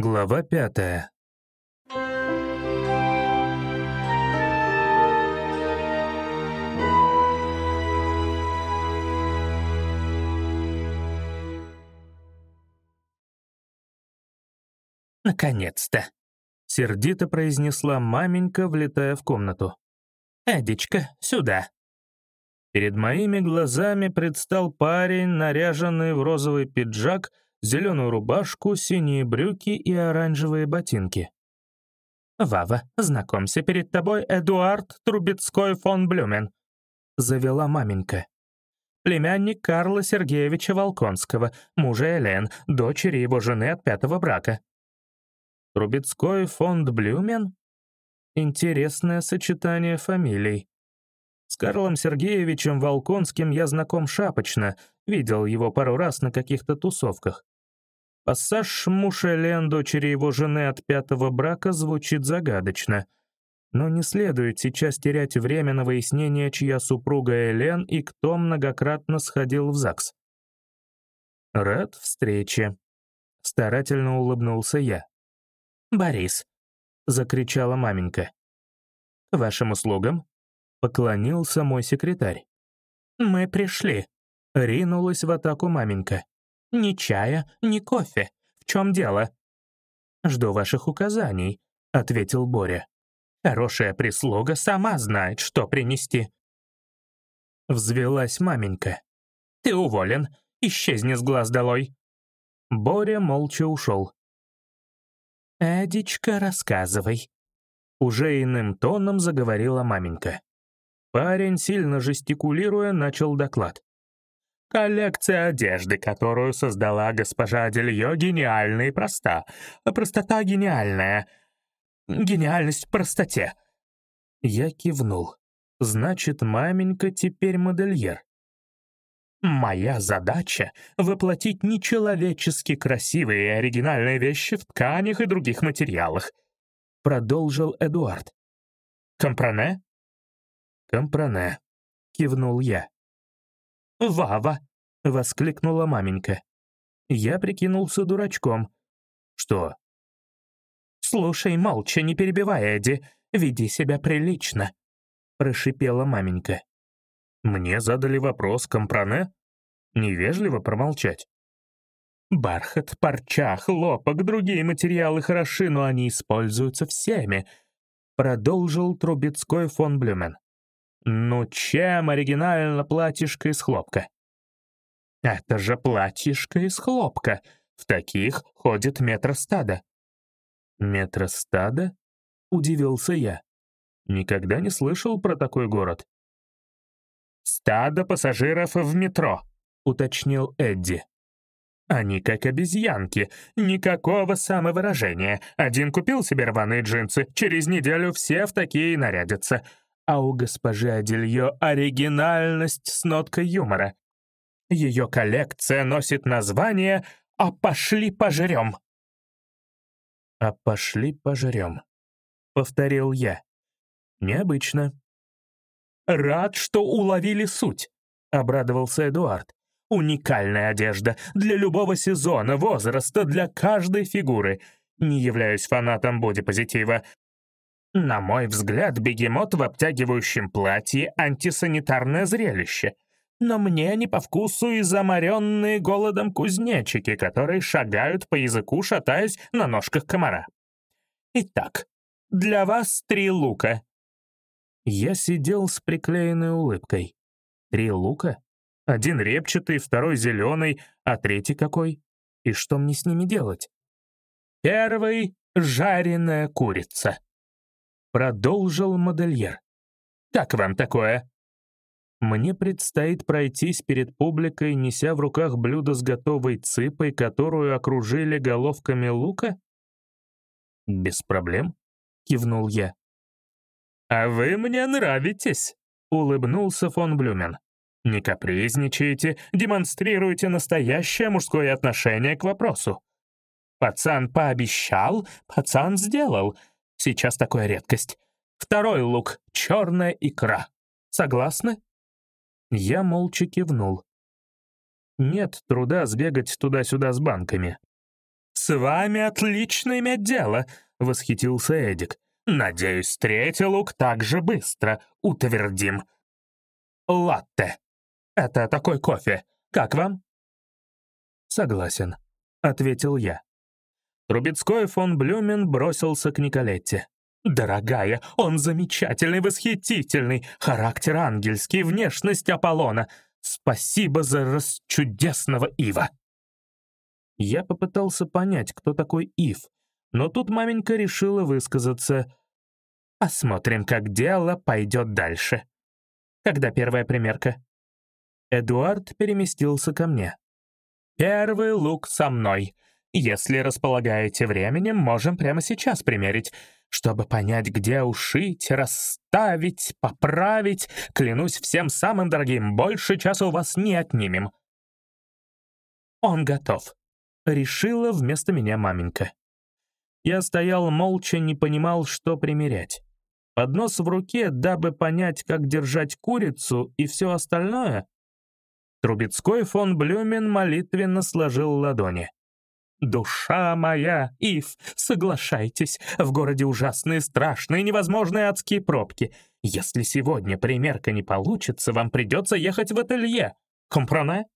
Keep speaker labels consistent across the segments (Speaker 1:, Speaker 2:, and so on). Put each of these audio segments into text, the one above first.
Speaker 1: Глава пятая.
Speaker 2: «Наконец-то!» — сердито произнесла маменька, влетая в комнату. «Эдичка, сюда!»
Speaker 1: Перед моими глазами предстал парень, наряженный в розовый пиджак, зеленую рубашку, синие брюки и оранжевые ботинки.
Speaker 2: «Вава, знакомься, перед тобой Эдуард Трубецкой фон Блюмен», — завела маменька. «Племянник Карла Сергеевича Волконского, мужа Элен, дочери его жены от пятого брака».
Speaker 1: Трубецкой фонд Блюмен? Интересное сочетание фамилий. С Карлом Сергеевичем Волконским я знаком шапочно, видел его пару раз на каких-то тусовках. Пассаж Мушелен, дочери его жены от пятого брака, звучит загадочно. Но не следует сейчас терять время на выяснение, чья супруга Элен и кто многократно сходил в ЗАГС. «Рад встрече», — старательно улыбнулся я.
Speaker 2: «Борис!» — закричала маменька.
Speaker 1: «К вашим услугам?» — поклонился мой секретарь.
Speaker 2: «Мы пришли», — ринулась в атаку маменька. «Ни чая, ни кофе. В чем дело?»
Speaker 1: «Жду ваших указаний», — ответил Боря.
Speaker 2: «Хорошая прислуга сама знает, что принести».
Speaker 1: Взвелась маменька.
Speaker 2: «Ты уволен. Исчезни с глаз долой».
Speaker 1: Боря молча ушел.
Speaker 2: «Эдичка, рассказывай», — уже иным тоном заговорила маменька.
Speaker 1: Парень, сильно жестикулируя, начал доклад.
Speaker 2: Коллекция одежды, которую создала госпожа Дельё, гениальна и проста. Простота гениальная. Гениальность в простоте.
Speaker 1: Я кивнул. Значит, маменька теперь модельер.
Speaker 2: Моя задача — воплотить нечеловечески красивые и оригинальные вещи в тканях и других материалах, — продолжил Эдуард. Компране?
Speaker 1: Компране, — кивнул я.
Speaker 2: «Вава!» — воскликнула маменька.
Speaker 1: Я прикинулся дурачком. «Что?»
Speaker 2: «Слушай молча, не перебивай, Эдди. Веди себя прилично», — прошипела маменька.
Speaker 1: Мне задали вопрос компране? Невежливо промолчать.
Speaker 2: Бархат, парча, хлопок, другие материалы хороши, но они используются всеми, продолжил Трубецкой фон Блюмен. Ну чем оригинально платьишко из хлопка? Это же платьишко из хлопка. В таких ходит метростада.
Speaker 1: Метростада? Удивился я. Никогда не слышал про такой город.
Speaker 2: «Стадо пассажиров в метро», — уточнил Эдди. «Они как обезьянки, никакого самовыражения. Один купил себе рваные джинсы, через неделю все в такие нарядятся. А у госпожи Адельё оригинальность с ноткой юмора. Ее коллекция носит название «А пошли пожрем».
Speaker 1: «А пошли пожрем», — повторил я. «Необычно».
Speaker 2: «Рад, что уловили суть», — обрадовался Эдуард. «Уникальная одежда для любого сезона, возраста, для каждой фигуры. Не являюсь фанатом бодипозитива. На мой взгляд, бегемот в обтягивающем платье — антисанитарное зрелище. Но мне не по вкусу и заморенные голодом кузнечики, которые шагают по языку, шатаясь на ножках комара. Итак, для вас три лука.
Speaker 1: Я сидел с приклеенной улыбкой. Три лука? Один репчатый, второй зеленый, а третий какой? И что мне с ними делать?
Speaker 2: Первый — жареная курица. Продолжил модельер. Как вам такое?
Speaker 1: Мне предстоит пройтись перед публикой, неся в руках блюдо с готовой цыпой, которую окружили головками лука? Без проблем, кивнул я.
Speaker 2: «А вы мне нравитесь», — улыбнулся фон Блюмен. «Не капризничайте, демонстрируйте настоящее мужское отношение к вопросу. Пацан пообещал, пацан сделал. Сейчас такая редкость. Второй лук — черная икра. Согласны?»
Speaker 1: Я молча кивнул. Нет труда сбегать туда-сюда с банками.
Speaker 2: «С вами отлично иметь дело», — восхитился Эдик. «Надеюсь, третий лук так же быстро утвердим». «Латте. Это такой кофе. Как вам?»
Speaker 1: «Согласен», — ответил я.
Speaker 2: Трубецкой фон Блюмен бросился к Николетте. «Дорогая, он замечательный, восхитительный, характер ангельский, внешность Аполлона. Спасибо за расчудесного Ива!»
Speaker 1: Я попытался понять, кто такой Ив, но тут маменька решила высказаться.
Speaker 2: «Посмотрим, как дело пойдет дальше. Когда первая примерка?»
Speaker 1: Эдуард переместился ко мне.
Speaker 2: «Первый лук со мной. Если располагаете временем, можем прямо сейчас примерить. Чтобы понять, где ушить, расставить, поправить, клянусь всем самым дорогим, больше часа у вас не отнимем». «Он готов», — решила вместо меня маменька. Я стоял молча, не понимал, что примерять. Поднос в руке, дабы понять, как держать курицу и все остальное. Трубецкой фон Блюмен молитвенно сложил ладони. «Душа моя, Ив, соглашайтесь, в городе ужасные, страшные, невозможные адские пробки. Если сегодня примерка не получится, вам придется ехать в ателье. Компроне?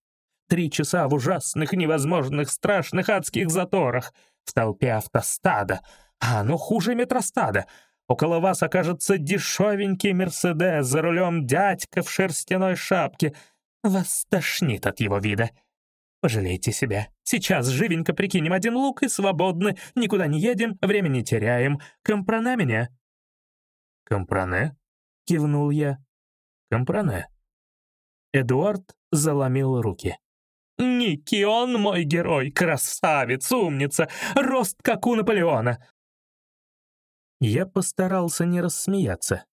Speaker 2: Три часа в ужасных, невозможных, страшных адских заторах, в толпе автостада, а оно хуже метростада. Около вас окажется дешевенький Мерседес за рулем дядька в шерстяной шапке. Вас тошнит от его вида». Пожалейте себя. Сейчас живенько прикинем один лук и свободны. Никуда не едем, время не теряем. Компране меня».
Speaker 1: «Компране?» — кивнул я. «Компране». Эдуард заломил руки.
Speaker 2: «Ники, он мой герой, красавец, умница, рост как у Наполеона».
Speaker 1: Я постарался не рассмеяться.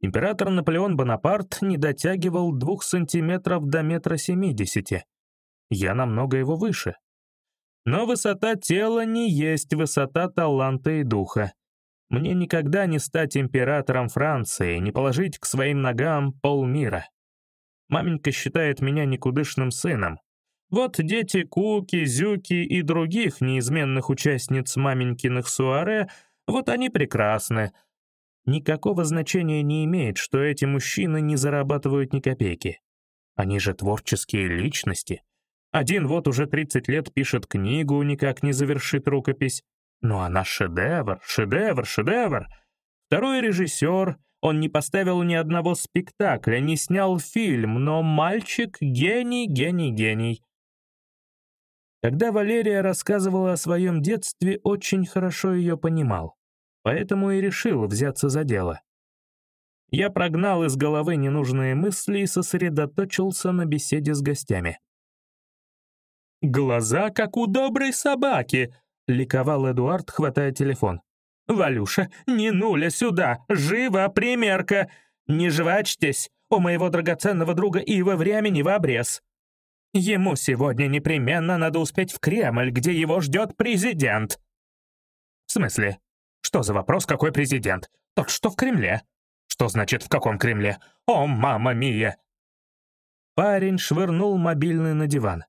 Speaker 1: Император Наполеон Бонапарт не дотягивал двух сантиметров до метра семидесяти. Я намного его выше. Но высота тела не есть высота таланта и духа. Мне никогда не стать императором Франции, не положить к своим ногам полмира. Маменька считает меня никудышным сыном. Вот дети Куки, Зюки и других неизменных участниц маменькиных суаре, вот они прекрасны. Никакого значения не имеет, что эти мужчины не зарабатывают ни копейки. Они же творческие личности, один вот уже 30 лет пишет книгу, никак не завершит рукопись. Ну она шедевр, шедевр, шедевр. Второй режиссер, он не поставил ни одного спектакля, не снял фильм, но мальчик — гений, гений, гений. Когда Валерия рассказывала о своем детстве, очень хорошо ее понимал, поэтому и решил взяться за дело. Я прогнал из головы ненужные мысли и сосредоточился на беседе с гостями.
Speaker 2: «Глаза, как у доброй собаки!» — ликовал Эдуард, хватая телефон. «Валюша, не нуля сюда! Живо, примерка! Не жвачьтесь! У моего драгоценного друга Ива времени в обрез! Ему сегодня непременно надо успеть в Кремль, где его ждет президент!» «В смысле? Что за вопрос, какой президент? Тот, что в Кремле!» «Что значит, в каком Кремле? О, мама мия!»
Speaker 1: Парень швырнул мобильный на диван.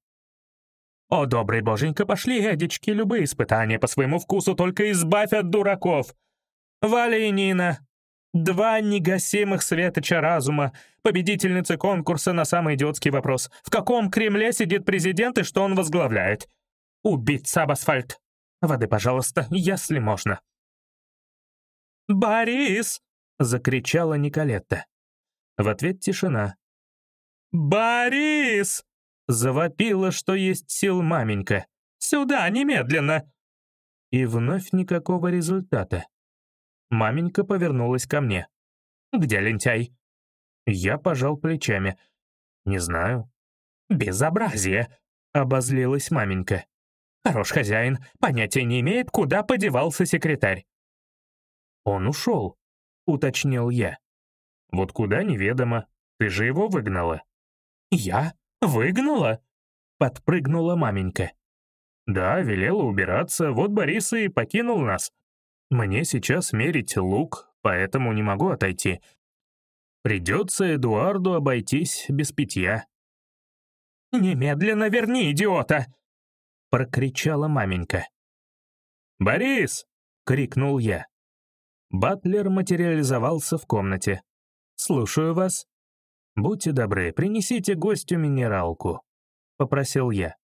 Speaker 2: «О, добрый боженька, пошли, Эдички, любые испытания по своему вкусу, только избавь от дураков! Валя и Нина, два негасимых светоча разума, победительницы конкурса на самый идиотский вопрос. В каком Кремле сидит президент и что он возглавляет? Убийца об асфальт! Воды, пожалуйста, если можно!» «Борис!» — закричала Николетта.
Speaker 1: В ответ тишина.
Speaker 2: «Борис!» Завопила, что есть сил маменька. «Сюда, немедленно!»
Speaker 1: И вновь никакого результата. Маменька повернулась ко мне.
Speaker 2: «Где лентяй?»
Speaker 1: Я пожал плечами. «Не знаю».
Speaker 2: «Безобразие!» — обозлилась маменька. «Хорош хозяин, понятия не имеет, куда подевался секретарь».
Speaker 1: «Он ушел», — уточнил я. «Вот куда неведомо. Ты же его выгнала».
Speaker 2: «Я? «Выгнала?» — подпрыгнула маменька.
Speaker 1: «Да, велела убираться, вот Борис и покинул нас. Мне сейчас мерить лук, поэтому не могу отойти. Придется Эдуарду обойтись без питья».
Speaker 2: «Немедленно верни, идиота!» — прокричала маменька.
Speaker 1: «Борис!» — крикнул я. Батлер материализовался в комнате. «Слушаю вас». «Будьте добры, принесите гостю минералку», — попросил я.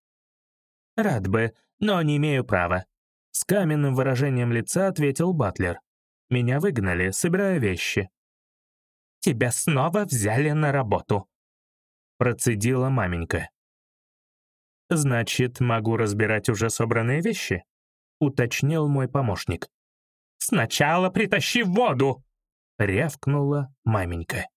Speaker 1: «Рад бы, но не имею права», — с каменным выражением лица ответил Батлер. «Меня выгнали, собирая вещи». «Тебя снова взяли на работу», — процедила маменька. «Значит, могу разбирать уже собранные вещи?» — уточнил мой помощник. «Сначала притащи воду!» — рявкнула маменька.